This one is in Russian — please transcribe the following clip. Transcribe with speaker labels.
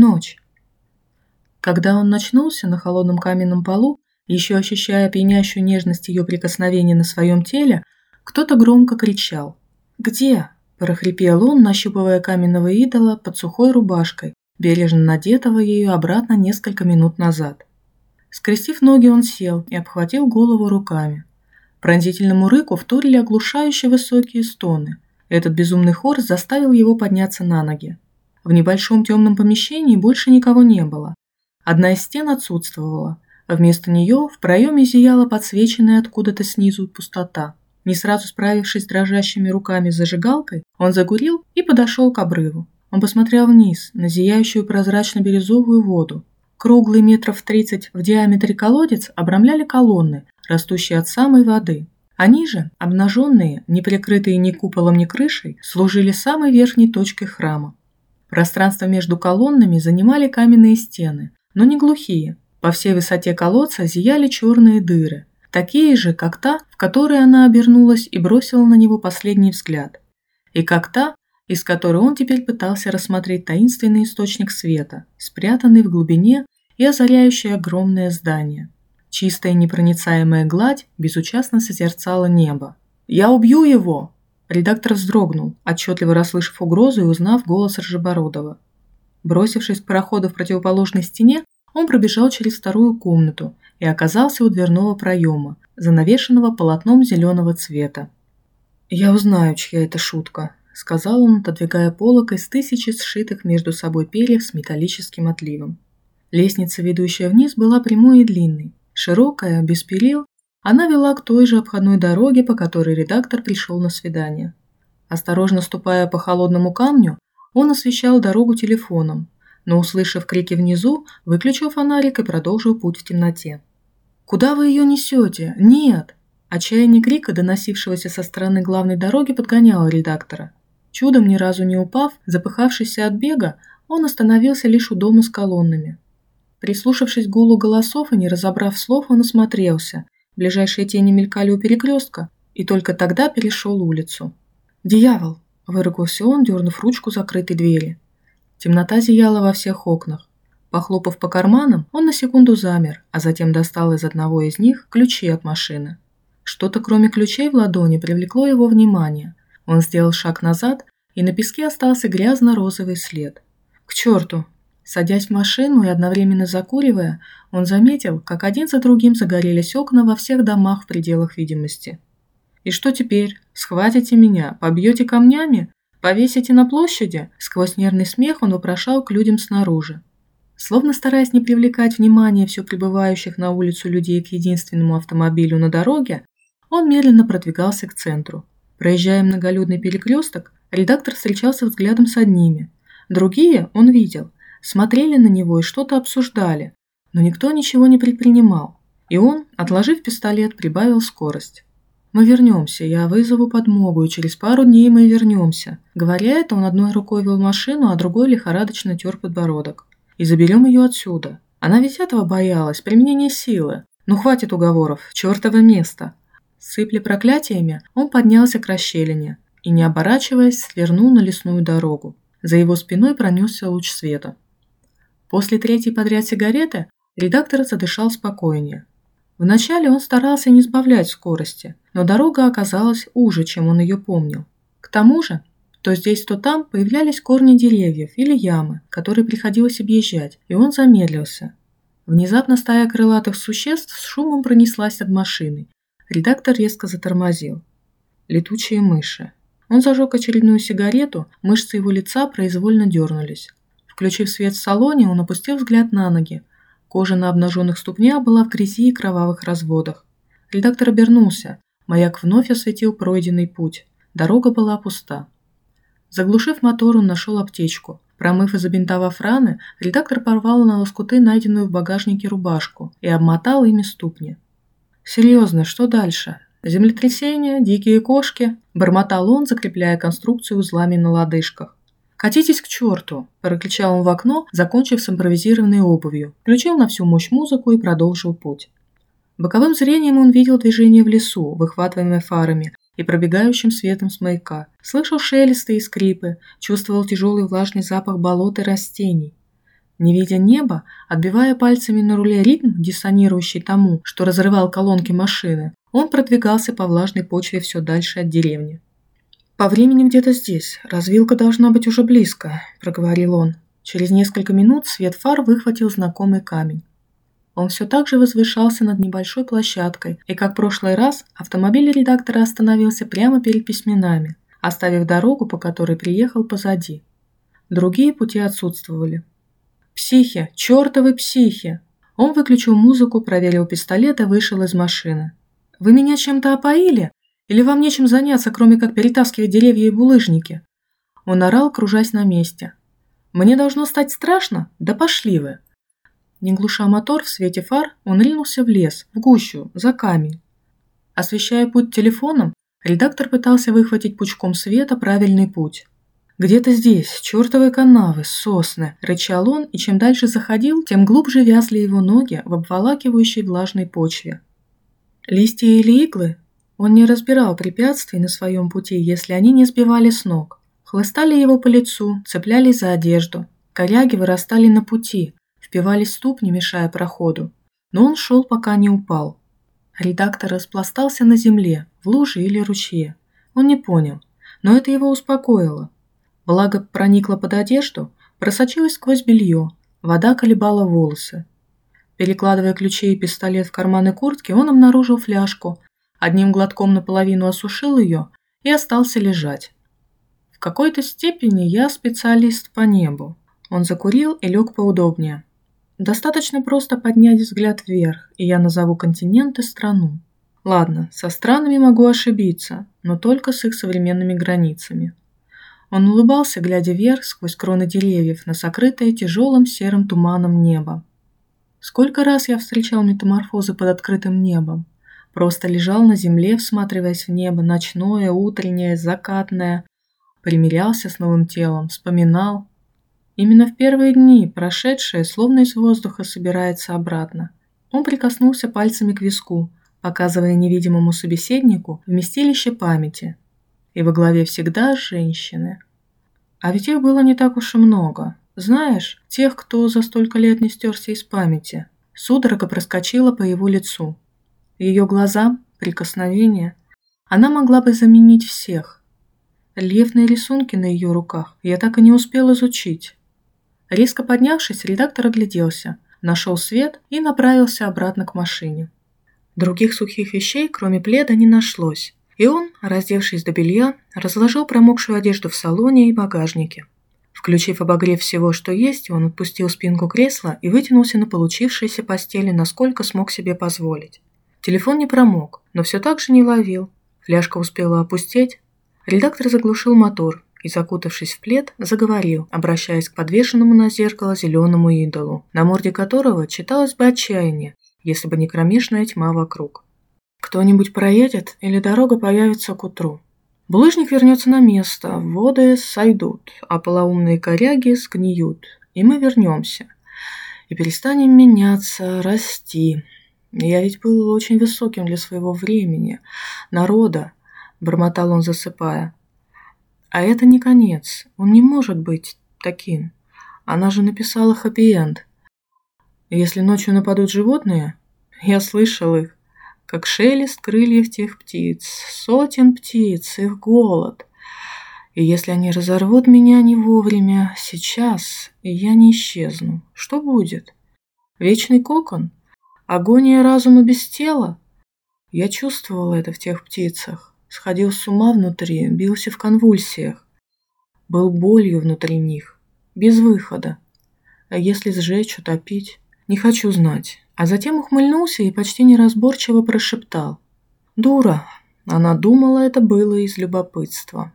Speaker 1: Ночь. Когда он начнулся на холодном каменном полу, еще ощущая пьянящую нежность ее прикосновений на своем теле, кто-то громко кричал. «Где?» – прохрипел он, нащупывая каменного идола под сухой рубашкой, бережно надетого ею обратно несколько минут назад. Скрестив ноги, он сел и обхватил голову руками. Пронзительному рыку вторили оглушающие высокие стоны. Этот безумный хор заставил его подняться на ноги. В небольшом темном помещении больше никого не было. Одна из стен отсутствовала. а Вместо нее в проеме зияла подсвеченная откуда-то снизу пустота. Не сразу справившись с дрожащими руками с зажигалкой, он загурил и подошел к обрыву. Он посмотрел вниз, на зияющую прозрачно-бирюзовую воду. Круглый метров тридцать в диаметре колодец обрамляли колонны, растущие от самой воды. Они же, обнаженные, не прикрытые ни куполом, ни крышей, служили самой верхней точкой храма. Пространство между колоннами занимали каменные стены, но не глухие. По всей высоте колодца зияли черные дыры, такие же, как та, в которой она обернулась и бросила на него последний взгляд. И как та, из которой он теперь пытался рассмотреть таинственный источник света, спрятанный в глубине и озаряющий огромное здание. Чистая непроницаемая гладь безучастно созерцала небо. «Я убью его!» Редактор вздрогнул, отчетливо расслышав угрозу и узнав голос Ржебородова. Бросившись к пароходу в противоположной стене, он пробежал через вторую комнату и оказался у дверного проема, занавешенного полотном зеленого цвета. «Я узнаю, чья это шутка», сказал он, отодвигая полок из тысячи сшитых между собой перьев с металлическим отливом. Лестница, ведущая вниз, была прямой и длинной. Широкая, без перил, она вела к той же обходной дороге, по которой редактор пришел на свидание. Осторожно ступая по холодному камню, он освещал дорогу телефоном, но, услышав крики внизу, выключил фонарик и продолжил путь в темноте. «Куда вы ее несете? Нет!» Отчаяние крика, доносившегося со стороны главной дороги, подгоняло редактора. Чудом ни разу не упав, запыхавшийся от бега, он остановился лишь у дома с колоннами. Прислушавшись к гулу голосов и не разобрав слов, он осмотрелся. Ближайшие тени мелькали у перекрестка, и только тогда перешел улицу. «Дьявол!» – выругался он, дернув ручку закрытой двери. Темнота зияла во всех окнах. Похлопав по карманам, он на секунду замер, а затем достал из одного из них ключи от машины. Что-то кроме ключей в ладони привлекло его внимание. Он сделал шаг назад, и на песке остался грязно-розовый след. К черту! Садясь в машину и одновременно закуривая, он заметил, как один за другим загорелись окна во всех домах в пределах видимости. «И что теперь? Схватите меня? Побьете камнями? Повесите на площади?» Сквозь нервный смех он вопрошал к людям снаружи. Словно стараясь не привлекать внимание все прибывающих на улицу людей к единственному автомобилю на дороге, он медленно продвигался к центру. Проезжая многолюдный перекресток, редактор встречался взглядом с одними. Другие, он видел, смотрели на него и что-то обсуждали, но никто ничего не предпринимал. И он, отложив пистолет, прибавил скорость. «Мы вернемся, я вызову подмогу, и через пару дней мы вернемся». Говоря это, он одной рукой вел машину, а другой лихорадочно тер подбородок. «И заберем ее отсюда. Она ведь этого боялась, применение силы. Ну хватит уговоров, чертово место. Сыпля проклятиями, он поднялся к расщелине и, не оборачиваясь, свернул на лесную дорогу. За его спиной пронесся луч света. После третьей подряд сигареты редактор задышал спокойнее. Вначале он старался не сбавлять скорости, но дорога оказалась уже, чем он ее помнил. К тому же, то здесь, то там появлялись корни деревьев или ямы, которые приходилось объезжать, и он замедлился. Внезапно стая крылатых существ с шумом пронеслась от машины, Редактор резко затормозил. Летучие мыши. Он зажег очередную сигарету, мышцы его лица произвольно дернулись. Включив свет в салоне, он опустил взгляд на ноги. Кожа на обнаженных ступнях была в грязи и кровавых разводах. Редактор обернулся. Маяк вновь осветил пройденный путь. Дорога была пуста. Заглушив мотор, он нашел аптечку. Промыв и забинтовав раны, редактор порвал на лоскуты найденную в багажнике рубашку и обмотал ими ступни. «Серьезно, что дальше? Землетрясение, дикие кошки?» – бормотал он, закрепляя конструкцию узлами на лодыжках. «Катитесь к черту!» – прокричал он в окно, закончив с импровизированной обувью, включил на всю мощь музыку и продолжил путь. Боковым зрением он видел движение в лесу, выхватываемое фарами и пробегающим светом с маяка, слышал шелесты и скрипы, чувствовал тяжелый влажный запах болот и растений. Не видя неба, отбивая пальцами на руле ритм, диссонирующий тому, что разрывал колонки машины, он продвигался по влажной почве все дальше от деревни. «По времени где-то здесь. Развилка должна быть уже близко», – проговорил он. Через несколько минут свет фар выхватил знакомый камень. Он все так же возвышался над небольшой площадкой, и, как в прошлый раз, автомобиль редактора остановился прямо перед письменами, оставив дорогу, по которой приехал позади. Другие пути отсутствовали. «Психи! Чертовы психи!» Он выключил музыку, проверил пистолет и вышел из машины. «Вы меня чем-то опоили? Или вам нечем заняться, кроме как перетаскивать деревья и булыжники?» Он орал, кружась на месте. «Мне должно стать страшно? Да пошли вы!» Не глуша мотор в свете фар, он ринулся в лес, в гущу, за камень. Освещая путь телефоном, редактор пытался выхватить пучком света правильный путь. «Где-то здесь, чертовы канавы, сосны!» – рычал он, и чем дальше заходил, тем глубже вязли его ноги в обволакивающей влажной почве. Листья или иглы? Он не разбирал препятствий на своем пути, если они не сбивали с ног. Хлыстали его по лицу, цеплялись за одежду. Коряги вырастали на пути, впивались ступни, мешая проходу. Но он шел, пока не упал. Редактор распластался на земле, в луже или ручье. Он не понял, но это его успокоило. Благо проникла под одежду, просочилась сквозь белье, вода колебала волосы. Перекладывая ключи и пистолет в карманы куртки, он обнаружил фляжку, одним глотком наполовину осушил ее и остался лежать. В какой-то степени я специалист по небу. Он закурил и лег поудобнее. Достаточно просто поднять взгляд вверх, и я назову континент и страну. Ладно, со странами могу ошибиться, но только с их современными границами. Он улыбался, глядя вверх сквозь кроны деревьев на сокрытое тяжелым серым туманом небо. Сколько раз я встречал метаморфозы под открытым небом. Просто лежал на земле, всматриваясь в небо, ночное, утреннее, закатное. Примирялся с новым телом, вспоминал. Именно в первые дни, прошедшие, словно из воздуха собирается обратно. Он прикоснулся пальцами к виску, показывая невидимому собеседнику вместилище памяти – и во главе всегда женщины. А ведь их было не так уж и много. Знаешь, тех, кто за столько лет не стерся из памяти. Судорога проскочила по его лицу. Ее глаза, прикосновения. Она могла бы заменить всех. Рельефные рисунки на ее руках я так и не успел изучить. Резко поднявшись, редактор огляделся, нашел свет и направился обратно к машине. Других сухих вещей, кроме пледа, не нашлось, и он, раздевшись до белья, разложил промокшую одежду в салоне и багажнике. Включив обогрев всего, что есть, он отпустил спинку кресла и вытянулся на получившейся постели, насколько смог себе позволить. Телефон не промок, но все так же не ловил. Фляжка успела опустеть. Редактор заглушил мотор и, закутавшись в плед, заговорил, обращаясь к подвешенному на зеркало зеленому идолу, на морде которого читалось бы отчаяние, если бы не кромешная тьма вокруг. Кто-нибудь проедет или дорога появится к утру. Булыжник вернется на место, воды сойдут, а полоумные коряги сгниют, и мы вернемся. И перестанем меняться, расти. Я ведь был очень высоким для своего времени, народа, бормотал он, засыпая. А это не конец, он не может быть таким. Она же написала хэппи-энд. Если ночью нападут животные, я слышал их, как шелест крыльев тех птиц, сотен птиц, их голод. И если они разорвут меня не вовремя, сейчас, я не исчезну, что будет? Вечный кокон? Агония разума без тела? Я чувствовал это в тех птицах, сходил с ума внутри, бился в конвульсиях. Был болью внутри них, без выхода. А если сжечь, утопить? Не хочу знать а затем ухмыльнулся и почти неразборчиво прошептал. «Дура!» Она думала, это было из любопытства.